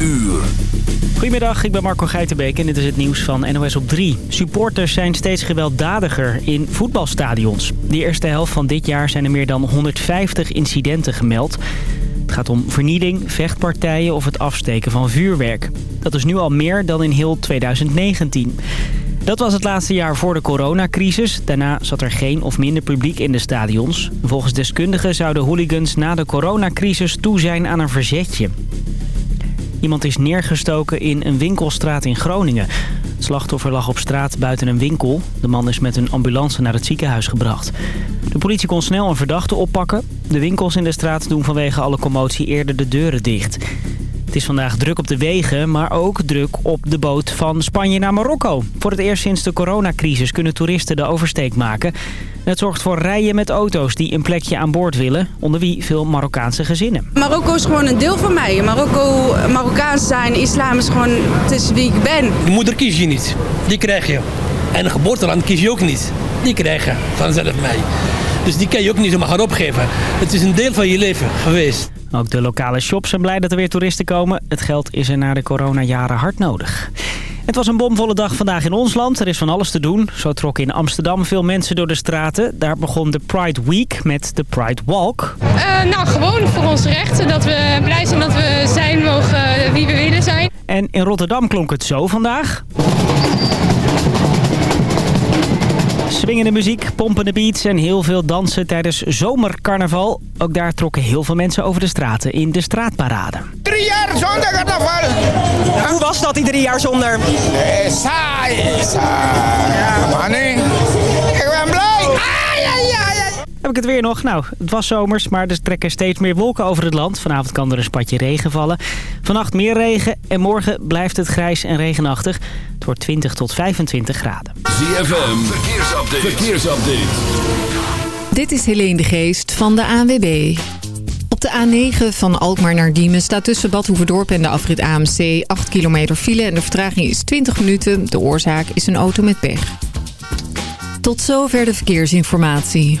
uur. Goedemiddag, ik ben Marco Geitenbeek en dit is het nieuws van NOS op 3. Supporters zijn steeds gewelddadiger in voetbalstadions. De eerste helft van dit jaar zijn er meer dan 150 incidenten gemeld. Het gaat om vernieling, vechtpartijen of het afsteken van vuurwerk. Dat is nu al meer dan in heel 2019. Dat was het laatste jaar voor de coronacrisis. Daarna zat er geen of minder publiek in de stadions. Volgens deskundigen zouden hooligans na de coronacrisis toe zijn aan een verzetje. Iemand is neergestoken in een winkelstraat in Groningen. Het slachtoffer lag op straat buiten een winkel. De man is met een ambulance naar het ziekenhuis gebracht. De politie kon snel een verdachte oppakken. De winkels in de straat doen vanwege alle commotie eerder de deuren dicht. Het is vandaag druk op de wegen, maar ook druk op de boot van Spanje naar Marokko. Voor het eerst sinds de coronacrisis kunnen toeristen de oversteek maken. Het zorgt voor rijen met auto's die een plekje aan boord willen, onder wie veel Marokkaanse gezinnen. Marokko is gewoon een deel van mij. Marokko, Marokkaans zijn, islam is gewoon, het is wie ik ben. Je moeder kies je niet, die krijg je. En een geboorteland kies je ook niet, die krijg je vanzelf mee. Dus die kan je ook niet zomaar gaan opgeven. Het is een deel van je leven geweest. Ook de lokale shops zijn blij dat er weer toeristen komen. Het geld is er na de coronajaren hard nodig. Het was een bomvolle dag vandaag in ons land. Er is van alles te doen. Zo trokken in Amsterdam veel mensen door de straten. Daar begon de Pride Week met de Pride Walk. Uh, nou, gewoon voor onze rechten. Dat we blij zijn dat we zijn mogen wie we willen zijn. En in Rotterdam klonk het zo vandaag. Swingende muziek, pompende beats en heel veel dansen tijdens zomercarnaval. Ook daar trokken heel veel mensen over de straten in de straatparade. Drie jaar zonder carnaval. Hoe was dat die drie jaar zonder? Eh, saai, saai. Ja, man, nee. Ik ben blij. Heb ik het weer nog? Nou, het was zomers, maar er trekken steeds meer wolken over het land. Vanavond kan er een spatje regen vallen. Vannacht meer regen en morgen blijft het grijs en regenachtig. Het wordt 20 tot 25 graden. ZFM, verkeersupdate. verkeersupdate. Dit is Helene de Geest van de ANWB. Op de A9 van Alkmaar naar Diemen staat tussen Bad Hoeverdorp en de afrit AMC 8 kilometer file en de vertraging is 20 minuten. De oorzaak is een auto met pech. Tot zover de verkeersinformatie.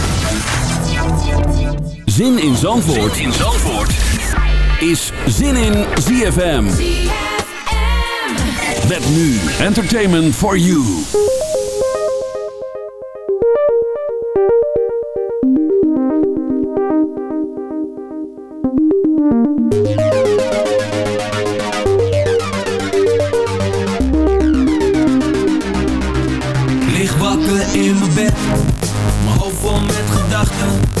Zin in Zandvoort, zin in Zandvoort. is Zin in ZFM. Met nu Entertainment for You. Lig wakker in mijn bed, mijn hoofd vol met gedachten.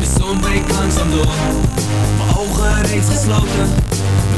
de zon breekt langzaam door. Mijn ogen reeds gesloten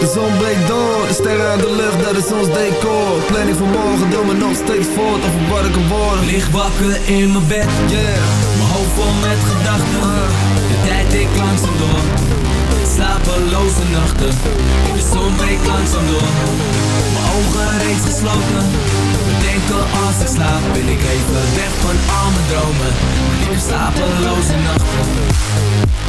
De zon breekt door, de sterren aan de lucht, dat is ons decor. Planning van morgen, doe me nog steeds voort Over wat ik worden. Lig wakker in mijn bed, yeah. Mijn hoofd vol met gedachten. De tijd ik langzaam door. Slapeloze nachten. De zon breekt langzaam door. Mijn ogen reeds gesloten. Bedenken als ik slaap Ben ik even weg van al mijn dromen. Heb slapeloze nachten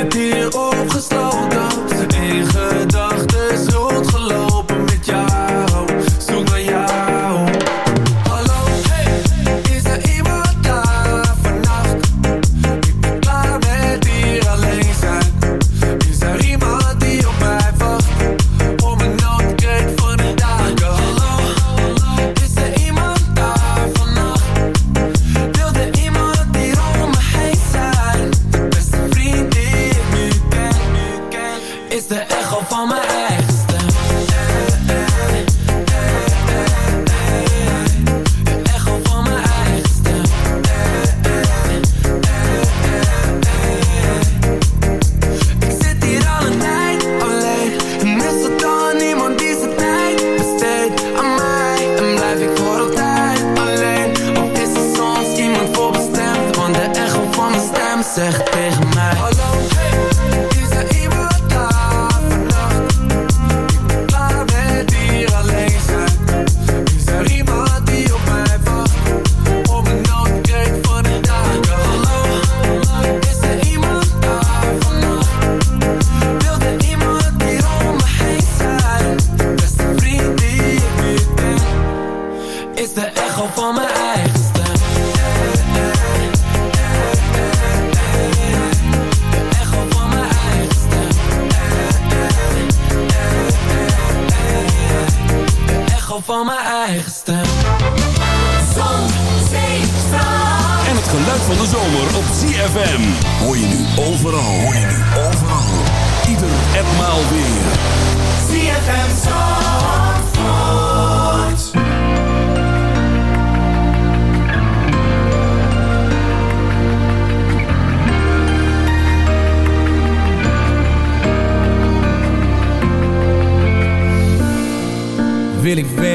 ik zit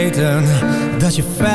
Wil ik weten dat je veilig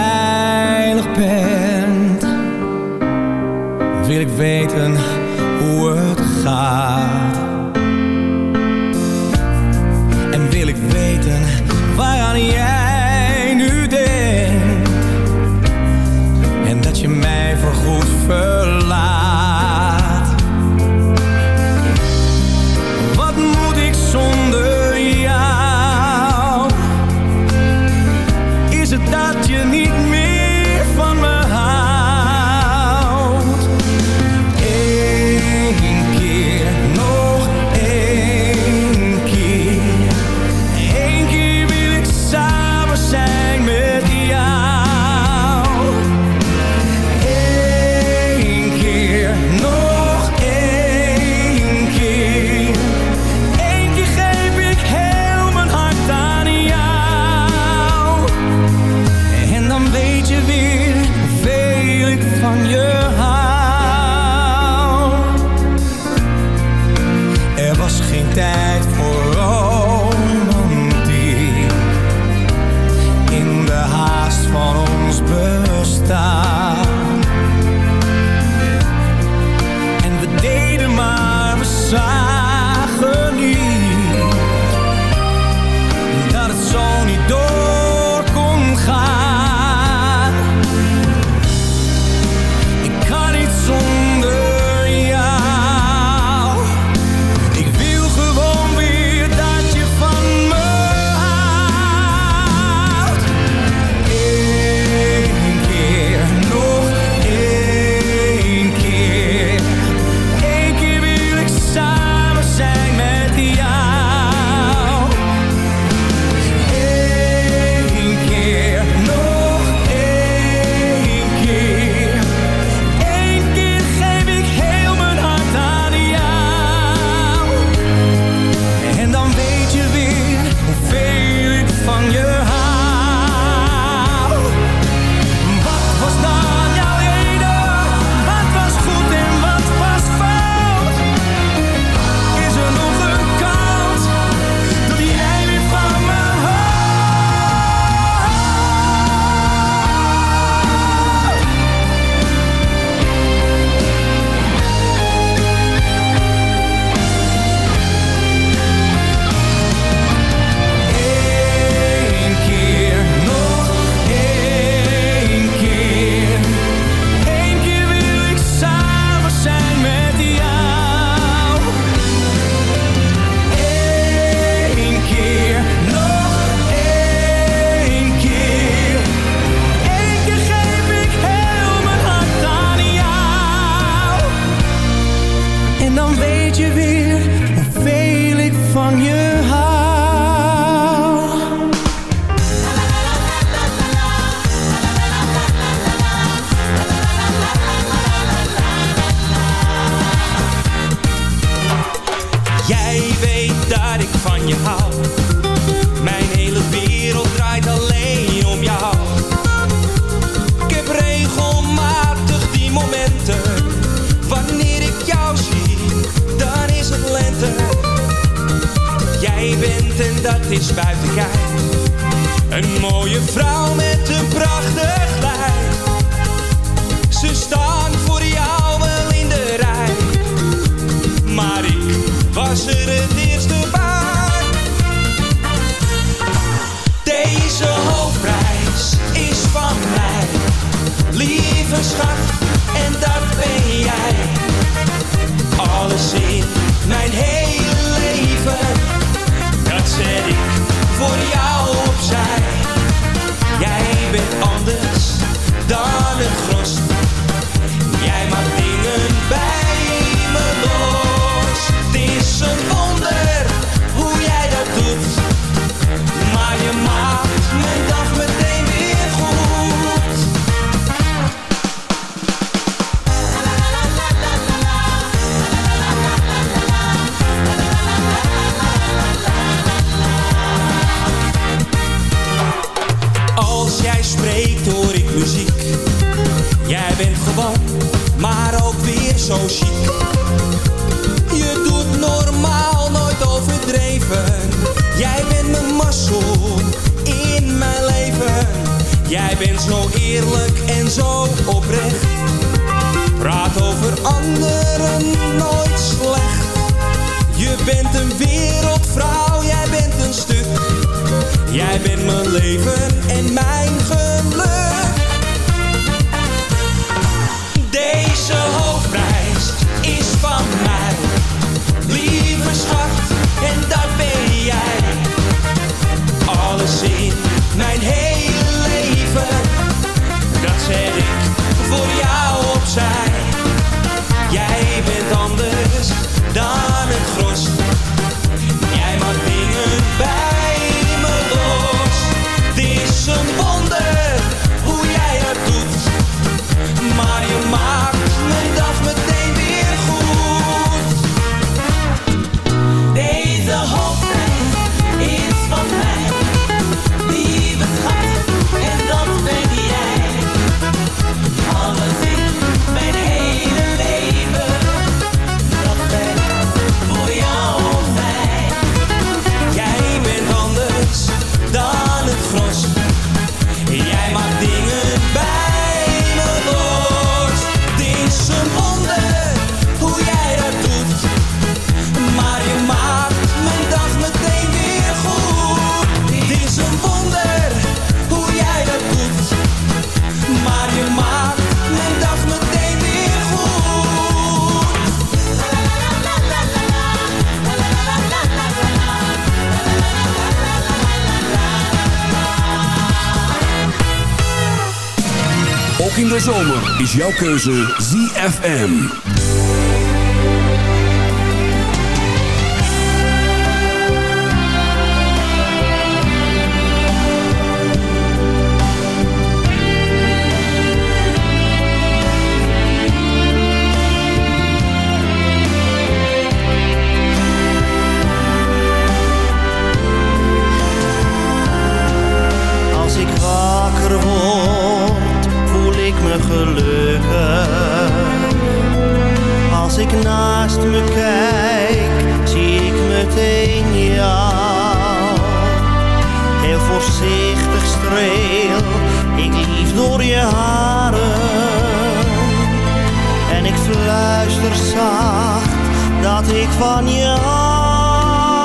Keuze ZFM. naast me kijk, zie ik meteen jou. Heel voorzichtig streel ik lief door je haren. En ik fluister zacht dat ik van je hou.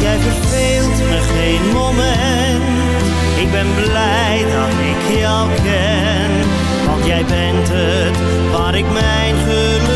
Jij verveelt me geen moment, ik ben blij dat ik jou ken. Want jij bent het waar ik mijn geluk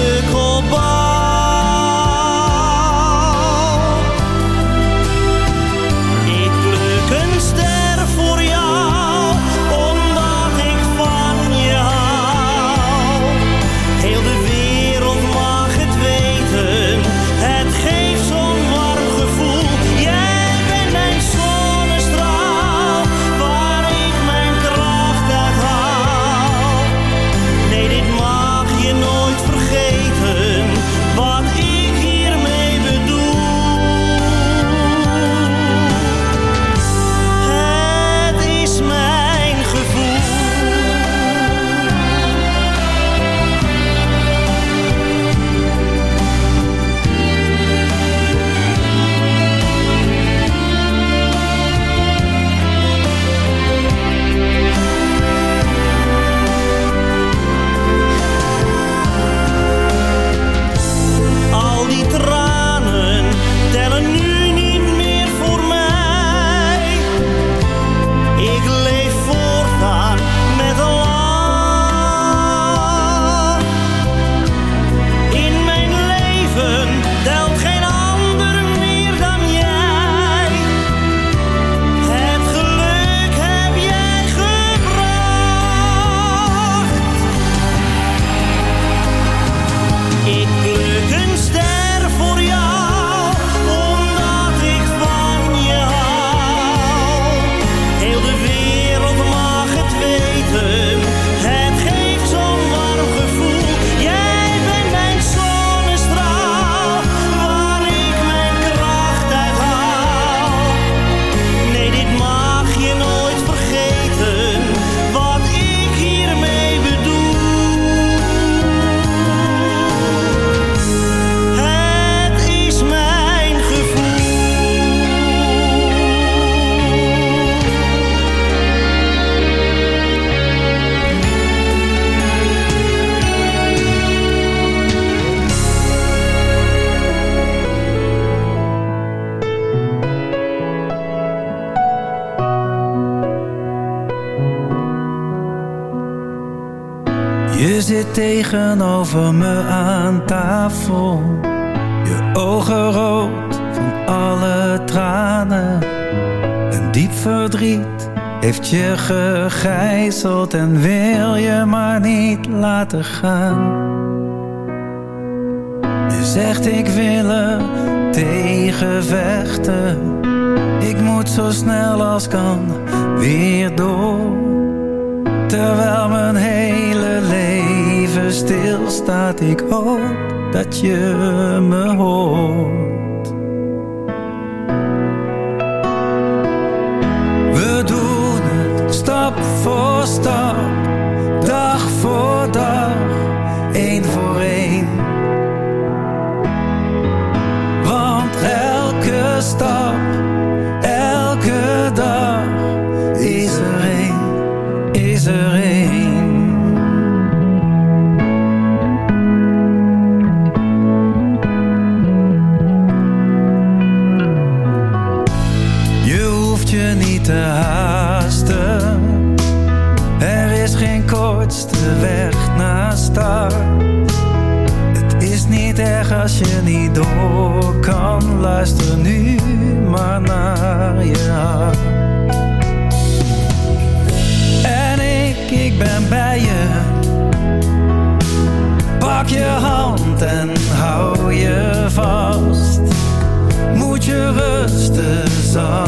Je zegt ik wil er tegen vechten. Ik moet zo snel als kan weer door. Terwijl mijn hele leven stilstaat. Ik hoop dat je me hoort. We doen het stap voor stap, dag voor dag hand en hou je vast. Moet je rusten, zal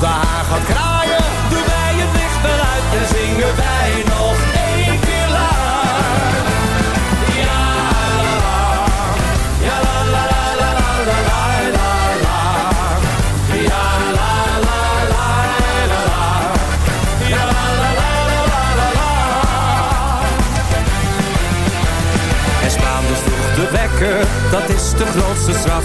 als de haar gaat kraaien, Doen wij het licht en zingen wij nog één keer luid. Ja, la, la. Ja, la, la, la, la, la, la, la, la, la. Ja, la, la, la, la, la. Ja, la, la, la, la, la, la, la. En dus vroeg de wekker, dat is de grootste straf.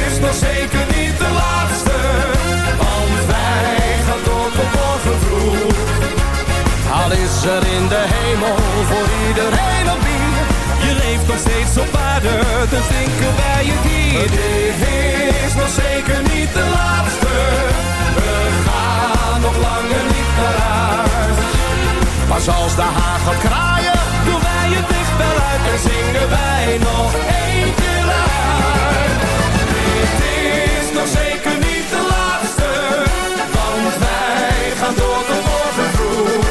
Nog zeker niet de laatste, want wij gaan door tot morgen vroeg. Al is er in de hemel voor iedereen een bier. Je leeft nog steeds op aarde, dus drinken wij het hier. Dit is nog zeker niet de laatste, we gaan nog langer niet naar huis. Pas als de haar gaat kraaien, Doen wij het licht wel uit en zingen wij nog één keer luid. Dit is nog zeker niet de laatste, want wij gaan tot morgen vroeg.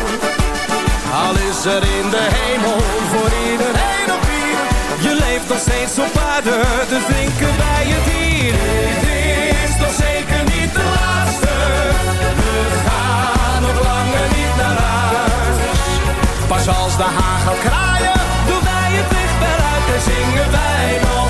al is er in de hemel voor iedereen een bier. Je leeft nog steeds op aarde, dus drinken wij het hier. Dit is nog zeker niet de laatste, we gaan nog langer niet naar huis. Pas als de gaat kraaien, Doen wij het licht uit en zingen wij nog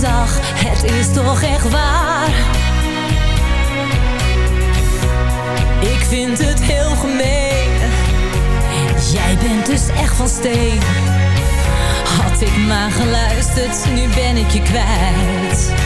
zag, het is toch echt waar. Ik vind het heel gemeen. Jij bent dus echt van steen. Had ik maar geluisterd, nu ben ik je kwijt.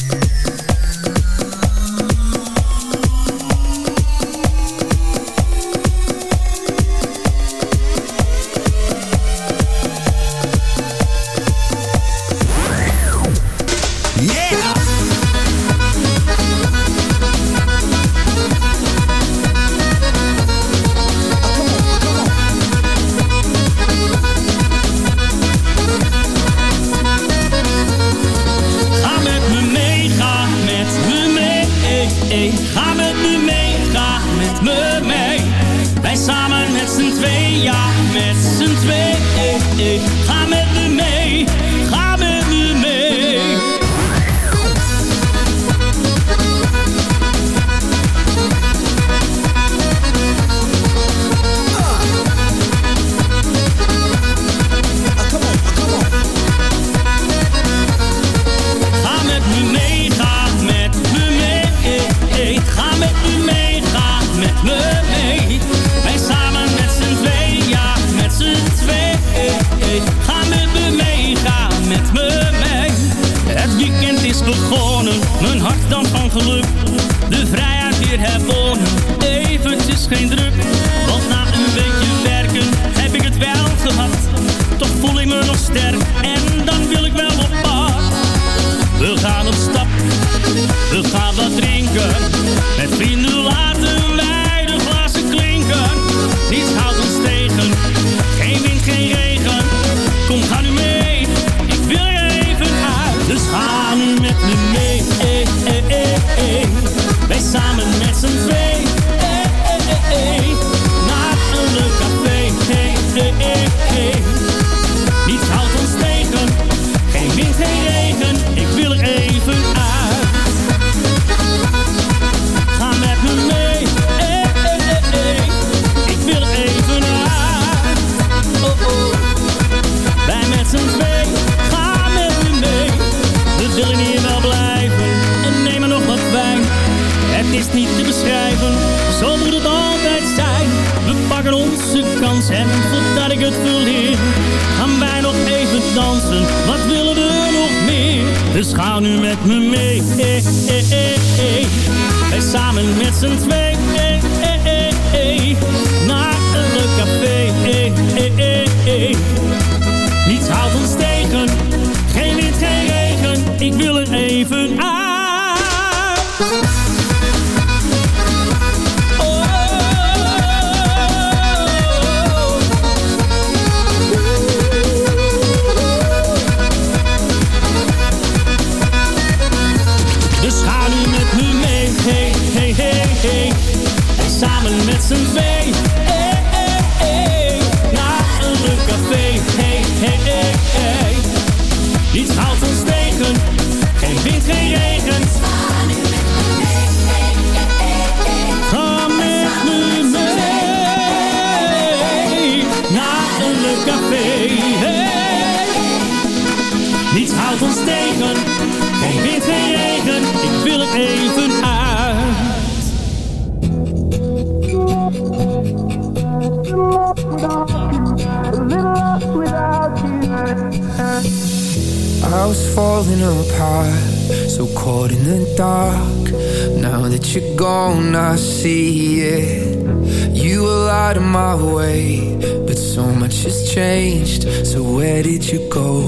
Out of my way, but so much has changed. So where did you go?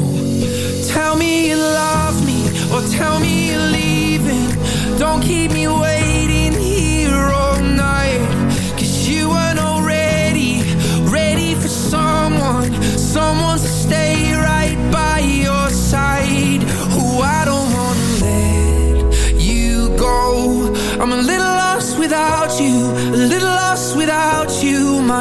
Tell me you love me, or tell me you're leaving. Don't keep me waiting here all night. Cause you weren't already ready for someone, someone to stay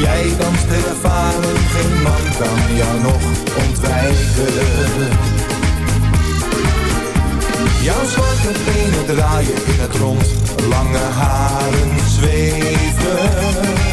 Jij danst ervaren, geen man kan jou nog ontwijken. Jouw zwarte benen draaien in het rond, lange haren zweven.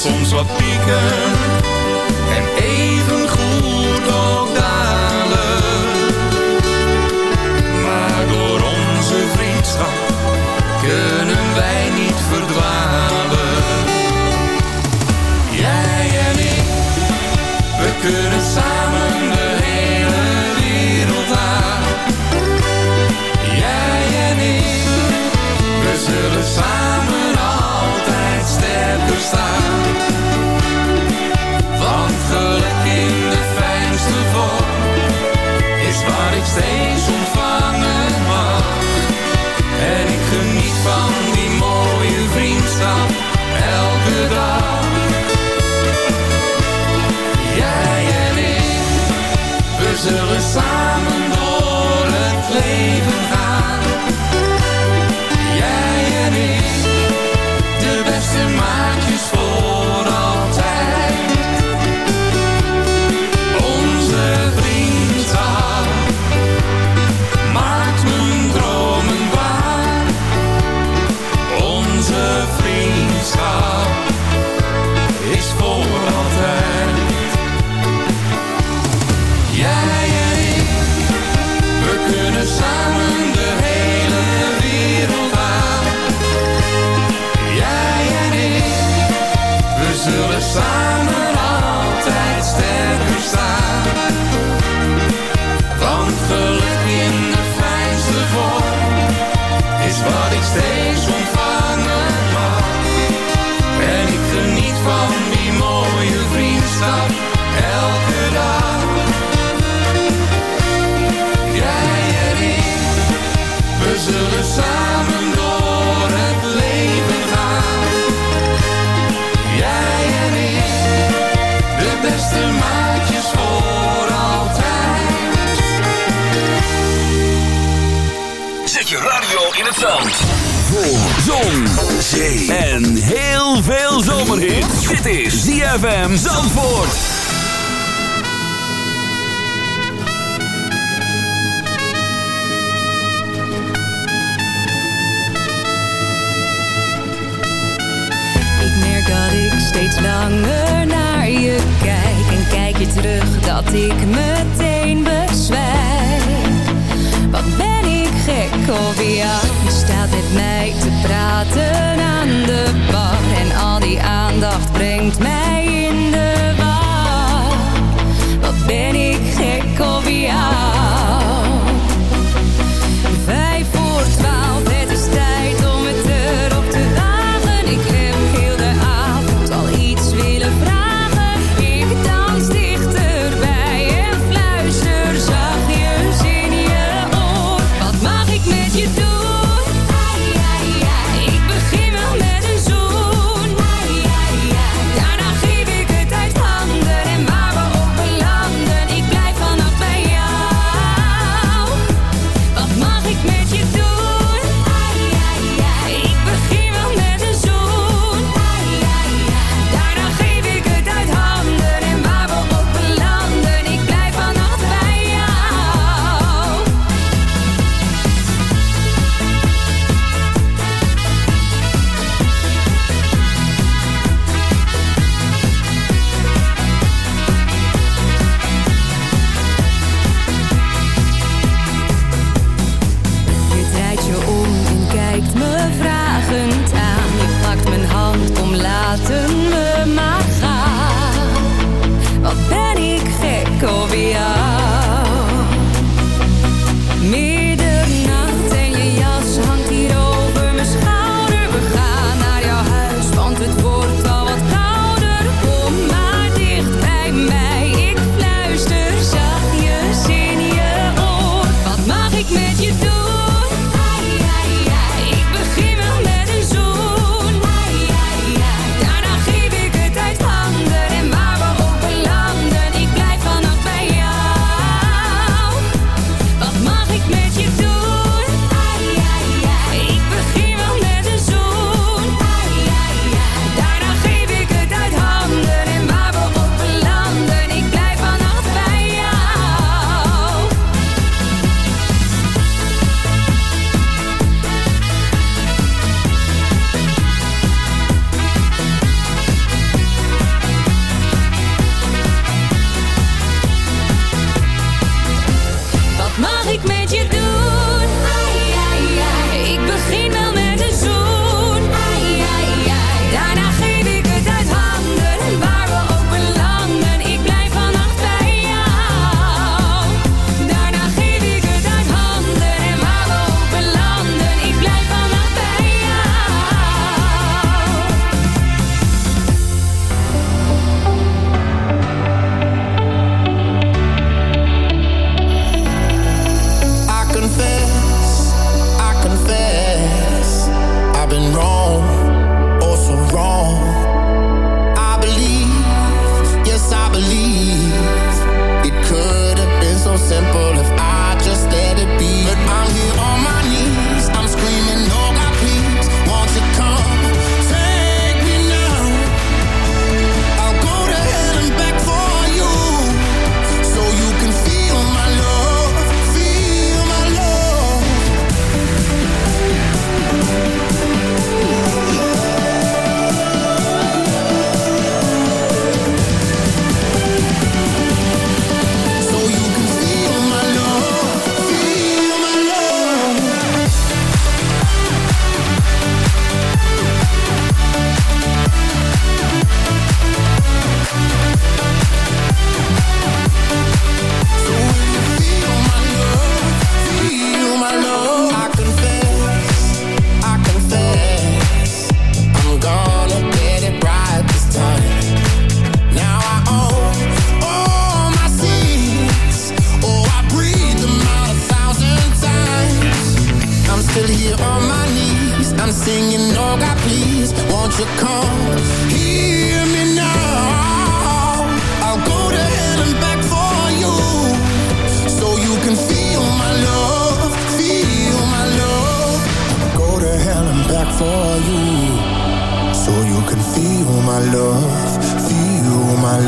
soms wat pieken en even goed ook dalen. Maar door onze vriendschap kunnen wij niet verdwalen. Jij en ik, we kunnen samen de hele wereld aan. Jij en ik, we zullen samen je ressens Zon, zee en heel veel zomerhit. Dit is ZFM Zandvoort. Ik merk dat ik steeds langer naar je kijk. En kijk je terug dat ik me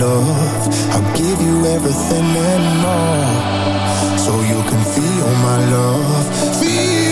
love. I'll give you everything and more. So you can feel my love. Feel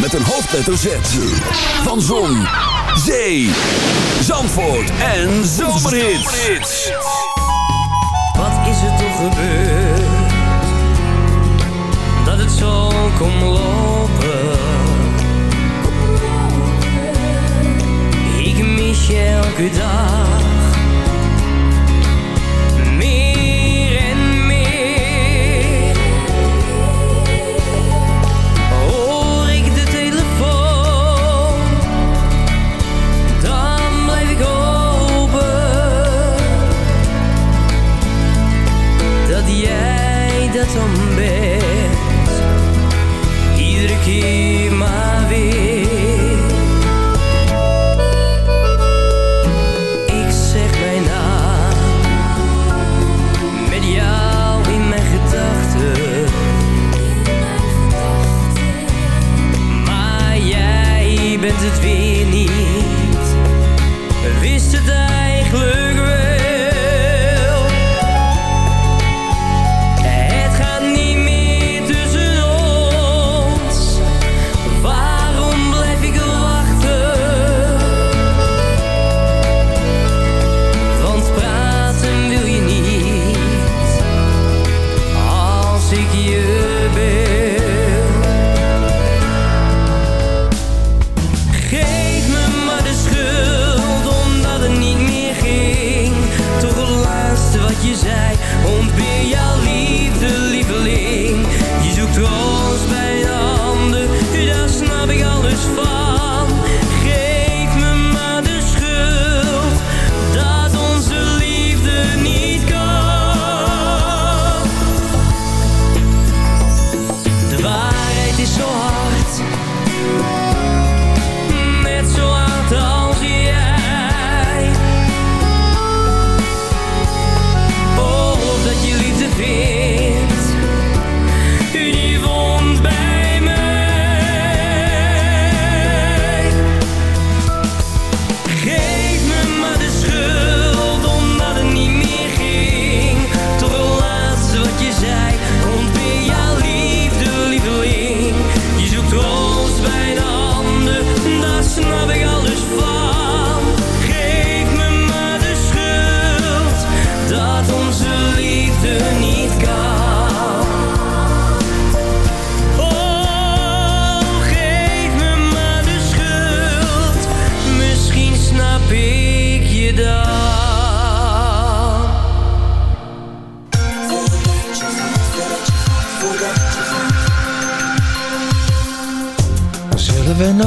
met een hoofdletter. Van Zon, Zee, Zandvoort en Zomerhits. Wat is er toch gebeurd? Dat het zo kon lopen. Ik mis je elke dag. que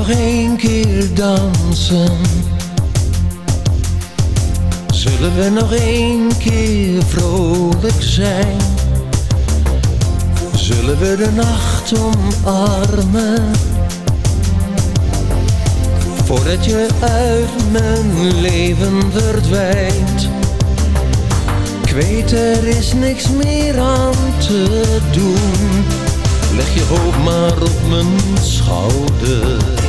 nog één keer dansen? Zullen we nog één keer vrolijk zijn? Zullen we de nacht omarmen? Voordat je uit mijn leven verdwijnt. Ik weet er is niks meer aan te doen. Leg je hoofd maar op mijn schouder.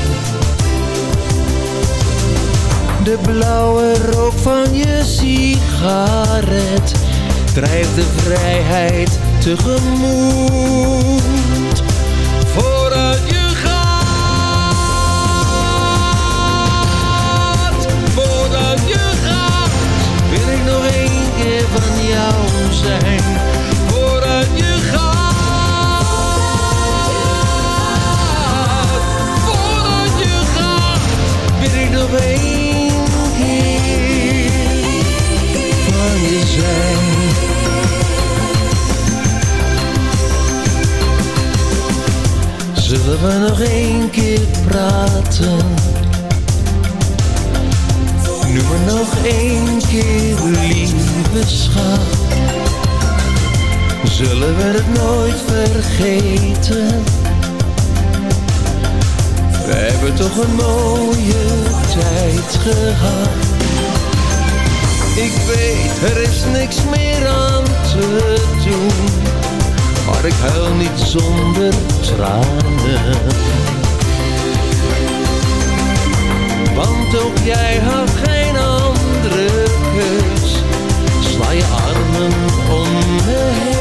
De blauwe rook van je sigaret drijft de vrijheid tegemoet. Vooruit je gaat, vooruit je gaat, wil ik nog één keer van jou zijn. Vooruit je gaat, voordat je gaat, wil ik nog een Zullen we nog één keer praten? Nu maar nog één keer, lieve schat. Zullen we het nooit vergeten? We hebben toch een mooie tijd gehad. Ik weet, er is niks meer aan te doen. Maar ik huil niet zonder tranen. Want ook jij had geen andere keus. Sla je armen om me heen.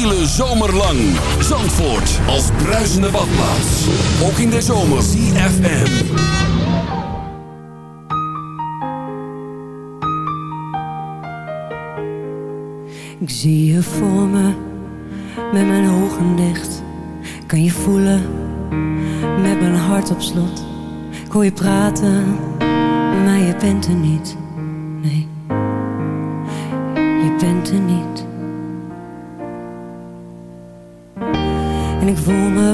Hele zomer lang. Zandvoort als bruisende badplaats. Ook in de zomer. CFM. Ik zie je voor me, met mijn ogen dicht. Kan je voelen, met mijn hart op slot. Ik hoor je praten, maar je bent er niet.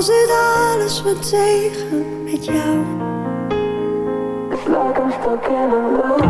Als het alles me tegen met jou. It's like I'm stuck in a